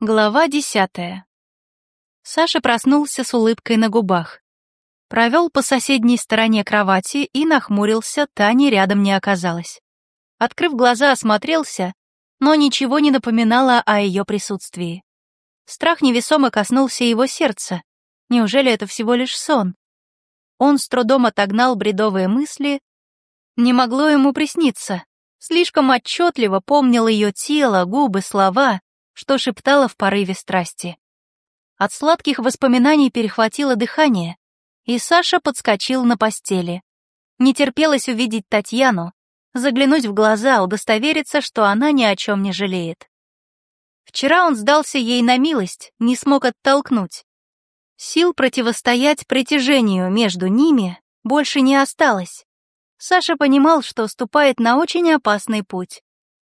Глава десятая. Саша проснулся с улыбкой на губах. Провел по соседней стороне кровати и нахмурился, Тани рядом не оказалось. Открыв глаза, осмотрелся, но ничего не напоминало о ее присутствии. Страх невесомо коснулся его сердца. Неужели это всего лишь сон? Он с трудом отогнал бредовые мысли. Не могло ему присниться. Слишком отчетливо помнил ее тело, губы, слова, что шептала в порыве страсти. От сладких воспоминаний перехватило дыхание, и Саша подскочил на постели. Не терпелось увидеть Татьяну, заглянуть в глаза, удостовериться, что она ни о чем не жалеет. Вчера он сдался ей на милость, не смог оттолкнуть. Сил противостоять притяжению между ними больше не осталось. Саша понимал, что ступает на очень опасный путь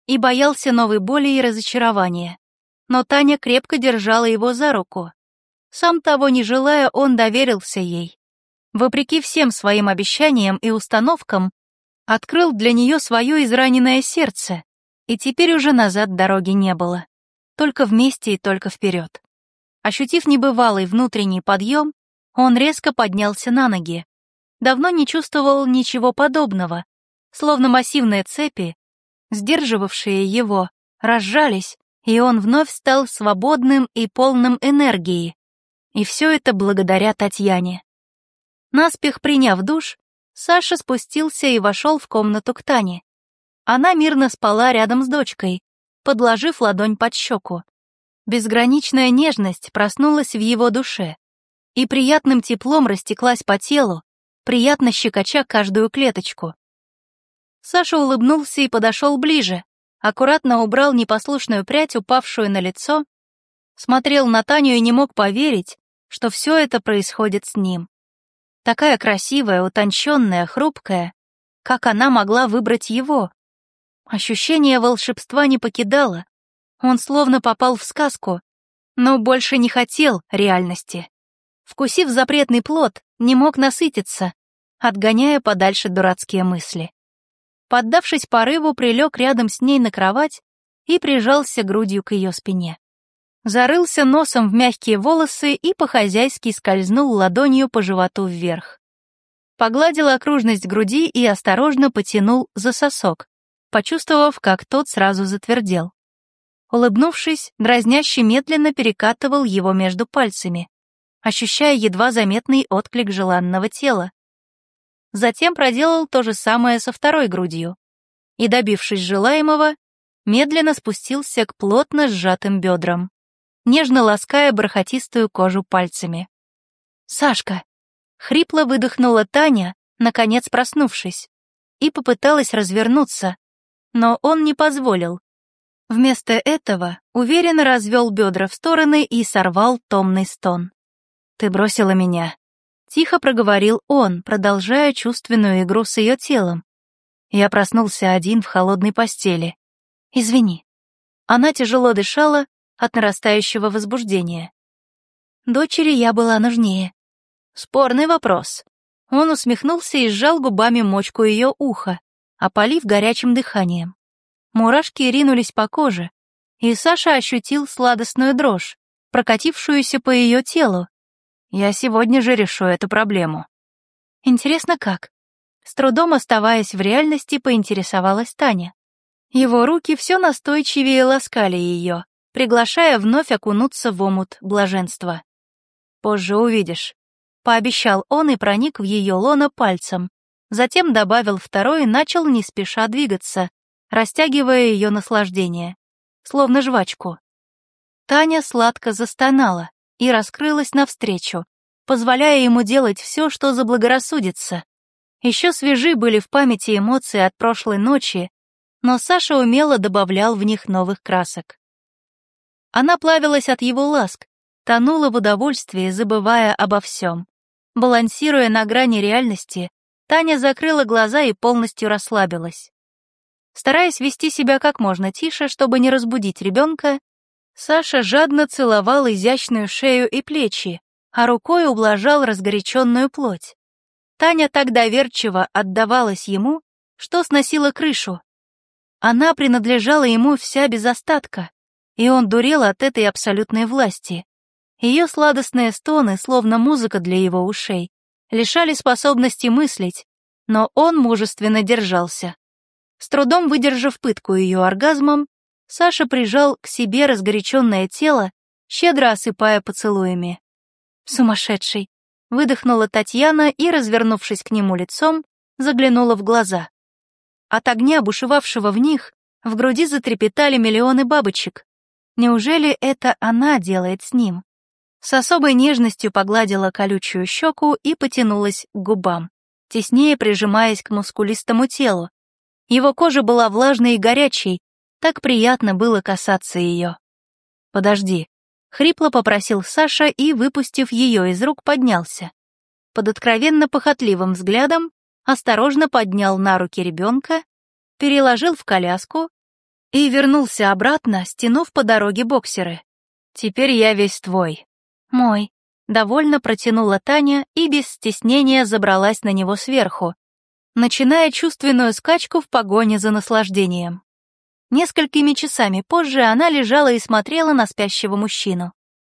и боялся новой боли и разочарования но Таня крепко держала его за руку. Сам того не желая, он доверился ей. Вопреки всем своим обещаниям и установкам, открыл для нее свое израненное сердце, и теперь уже назад дороги не было. Только вместе и только вперед. Ощутив небывалый внутренний подъем, он резко поднялся на ноги. Давно не чувствовал ничего подобного, словно массивные цепи, сдерживавшие его, разжались, и он вновь стал свободным и полным энергии. И все это благодаря Татьяне. Наспех приняв душ, Саша спустился и вошел в комнату к Тане. Она мирно спала рядом с дочкой, подложив ладонь под щеку. Безграничная нежность проснулась в его душе и приятным теплом растеклась по телу, приятно щекоча каждую клеточку. Саша улыбнулся и подошел ближе, аккуратно убрал непослушную прядь, упавшую на лицо, смотрел на Таню и не мог поверить, что все это происходит с ним. Такая красивая, утонченная, хрупкая, как она могла выбрать его? Ощущение волшебства не покидало. Он словно попал в сказку, но больше не хотел реальности. Вкусив запретный плод, не мог насытиться, отгоняя подальше дурацкие мысли поддавшись порыву, прилег рядом с ней на кровать и прижался грудью к ее спине. Зарылся носом в мягкие волосы и по-хозяйски скользнул ладонью по животу вверх. Погладил окружность груди и осторожно потянул за сосок, почувствовав, как тот сразу затвердел. Улыбнувшись, дразняще медленно перекатывал его между пальцами, ощущая едва заметный отклик желанного тела. Затем проделал то же самое со второй грудью. И, добившись желаемого, медленно спустился к плотно сжатым бедрам, нежно лаская бархатистую кожу пальцами. «Сашка!» — хрипло выдохнула Таня, наконец проснувшись, и попыталась развернуться, но он не позволил. Вместо этого уверенно развел бедра в стороны и сорвал томный стон. «Ты бросила меня», Тихо проговорил он, продолжая чувственную игру с ее телом. Я проснулся один в холодной постели. «Извини». Она тяжело дышала от нарастающего возбуждения. Дочери я была нужнее. Спорный вопрос. Он усмехнулся и сжал губами мочку ее уха, опалив горячим дыханием. Мурашки ринулись по коже, и Саша ощутил сладостную дрожь, прокатившуюся по ее телу, я сегодня же решу эту проблему. Интересно, как? С трудом оставаясь в реальности, поинтересовалась Таня. Его руки все настойчивее ласкали ее, приглашая вновь окунуться в омут блаженства. «Позже увидишь», — пообещал он и проник в ее лоно пальцем. Затем добавил второй и начал не спеша двигаться, растягивая ее наслаждение, словно жвачку. Таня сладко застонала, и раскрылась навстречу, позволяя ему делать все, что заблагорассудится. Еще свежи были в памяти эмоции от прошлой ночи, но Саша умело добавлял в них новых красок. Она плавилась от его ласк, тонула в удовольствии, забывая обо всем. Балансируя на грани реальности, Таня закрыла глаза и полностью расслабилась. Стараясь вести себя как можно тише, чтобы не разбудить ребенка, Саша жадно целовал изящную шею и плечи, а рукой ублажал разгоряченную плоть. Таня так доверчиво отдавалась ему, что сносила крышу. Она принадлежала ему вся без остатка, и он дурел от этой абсолютной власти. Ее сладостные стоны, словно музыка для его ушей, лишали способности мыслить, но он мужественно держался. С трудом выдержав пытку ее оргазмом, Саша прижал к себе разгоряченное тело, щедро осыпая поцелуями. «Сумасшедший!» — выдохнула Татьяна и, развернувшись к нему лицом, заглянула в глаза. От огня, бушевавшего в них, в груди затрепетали миллионы бабочек. Неужели это она делает с ним? С особой нежностью погладила колючую щеку и потянулась к губам, теснее прижимаясь к мускулистому телу. Его кожа была влажной и горячей, так приятно было касаться ее. «Подожди», — хрипло попросил Саша и, выпустив ее из рук, поднялся. Под откровенно похотливым взглядом осторожно поднял на руки ребенка, переложил в коляску и вернулся обратно, стянув по дороге боксеры. «Теперь я весь твой». «Мой», — довольно протянула Таня и без стеснения забралась на него сверху, начиная чувственную скачку в погоне за наслаждением. Несколькими часами позже она лежала и смотрела на спящего мужчину.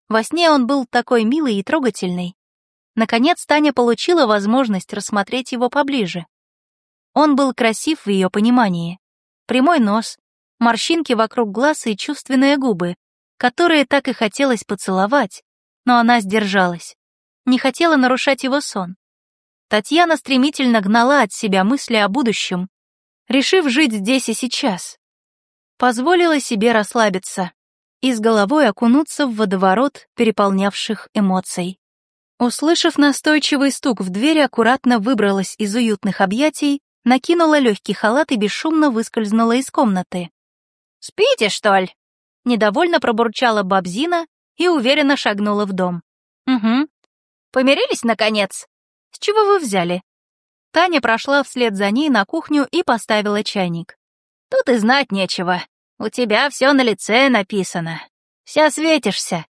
Во сне он был такой милый и трогательный. Наконец Таня получила возможность рассмотреть его поближе. Он был красив в ее понимании. Прямой нос, морщинки вокруг глаз и чувственные губы, которые так и хотелось поцеловать, но она сдержалась. Не хотела нарушать его сон. Татьяна стремительно гнала от себя мысли о будущем, решив жить здесь и сейчас, позволила себе расслабиться и с головой окунуться в водоворот переполнявших эмоций. Услышав настойчивый стук в дверь, аккуратно выбралась из уютных объятий, накинула легкий халат и бесшумно выскользнула из комнаты. «Спите, что ли?» Недовольно пробурчала бабзина и уверенно шагнула в дом. «Угу. Помирились, наконец? С чего вы взяли?» Таня прошла вслед за ней на кухню и поставила чайник. Тут и знать нечего. У тебя все на лице написано. Вся светишься.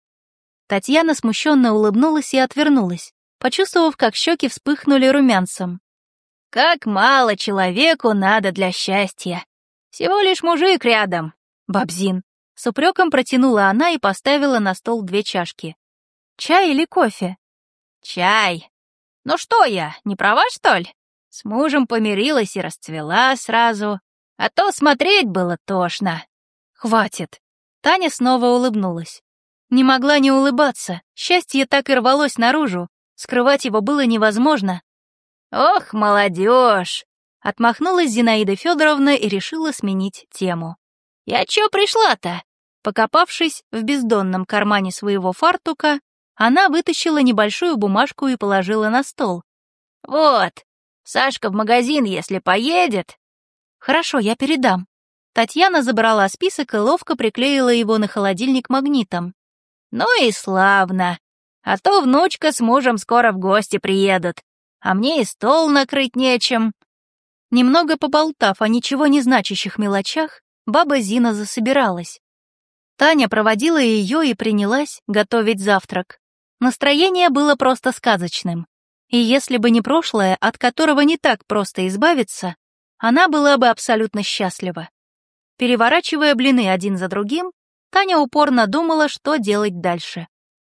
Татьяна смущенно улыбнулась и отвернулась, почувствовав, как щеки вспыхнули румянцем. Как мало человеку надо для счастья. Всего лишь мужик рядом. Бабзин. С упреком протянула она и поставила на стол две чашки. Чай или кофе? Чай. Ну что я, не права, что ли? С мужем помирилась и расцвела сразу. А то смотреть было тошно. Хватит. Таня снова улыбнулась. Не могла не улыбаться. Счастье так и рвалось наружу. Скрывать его было невозможно. Ох, молодежь! Отмахнулась Зинаида Федоровна и решила сменить тему. «Я чё пришла-то?» Покопавшись в бездонном кармане своего фартука, она вытащила небольшую бумажку и положила на стол. «Вот, Сашка в магазин, если поедет, «Хорошо, я передам». Татьяна забрала список и ловко приклеила его на холодильник магнитом. «Ну и славно. А то внучка с мужем скоро в гости приедут, а мне и стол накрыть нечем». Немного поболтав о ничего не значащих мелочах, баба Зина засобиралась. Таня проводила ее и принялась готовить завтрак. Настроение было просто сказочным. И если бы не прошлое, от которого не так просто избавиться, она была бы абсолютно счастлива. Переворачивая блины один за другим, Таня упорно думала, что делать дальше.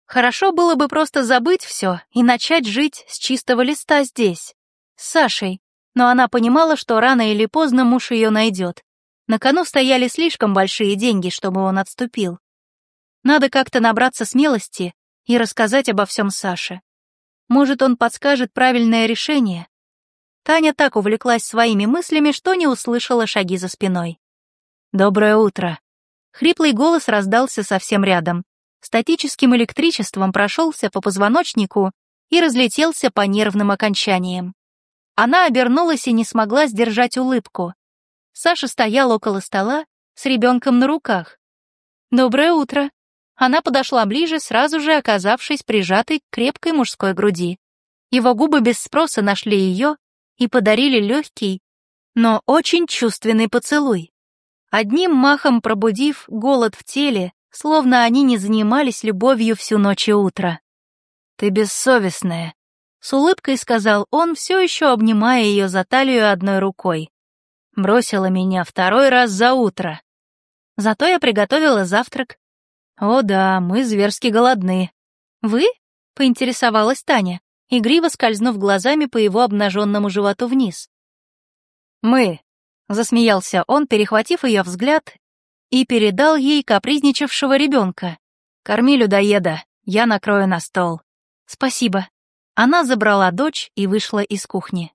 Хорошо было бы просто забыть все и начать жить с чистого листа здесь, с Сашей, но она понимала, что рано или поздно муж ее найдет. На кону стояли слишком большие деньги, чтобы он отступил. Надо как-то набраться смелости и рассказать обо всем Саше. Может, он подскажет правильное решение, Таня так увлеклась своими мыслями, что не услышала шаги за спиной. «Доброе утро!» Хриплый голос раздался совсем рядом. Статическим электричеством прошелся по позвоночнику и разлетелся по нервным окончаниям. Она обернулась и не смогла сдержать улыбку. Саша стоял около стола с ребенком на руках. «Доброе утро!» Она подошла ближе, сразу же оказавшись прижатой к крепкой мужской груди. Его губы без спроса нашли ее и подарили легкий, но очень чувственный поцелуй. Одним махом пробудив голод в теле, словно они не занимались любовью всю ночь и утро. «Ты бессовестная», — с улыбкой сказал он, все еще обнимая ее за талию одной рукой. Бросила меня второй раз за утро. Зато я приготовила завтрак, О да, мы зверски голодны. Вы? Поинтересовалась Таня, игриво скользнув глазами по его обнаженному животу вниз. Мы, засмеялся он, перехватив ее взгляд и передал ей капризничавшего ребенка. «Корми людоеда, я накрою на стол». «Спасибо». Она забрала дочь и вышла из кухни.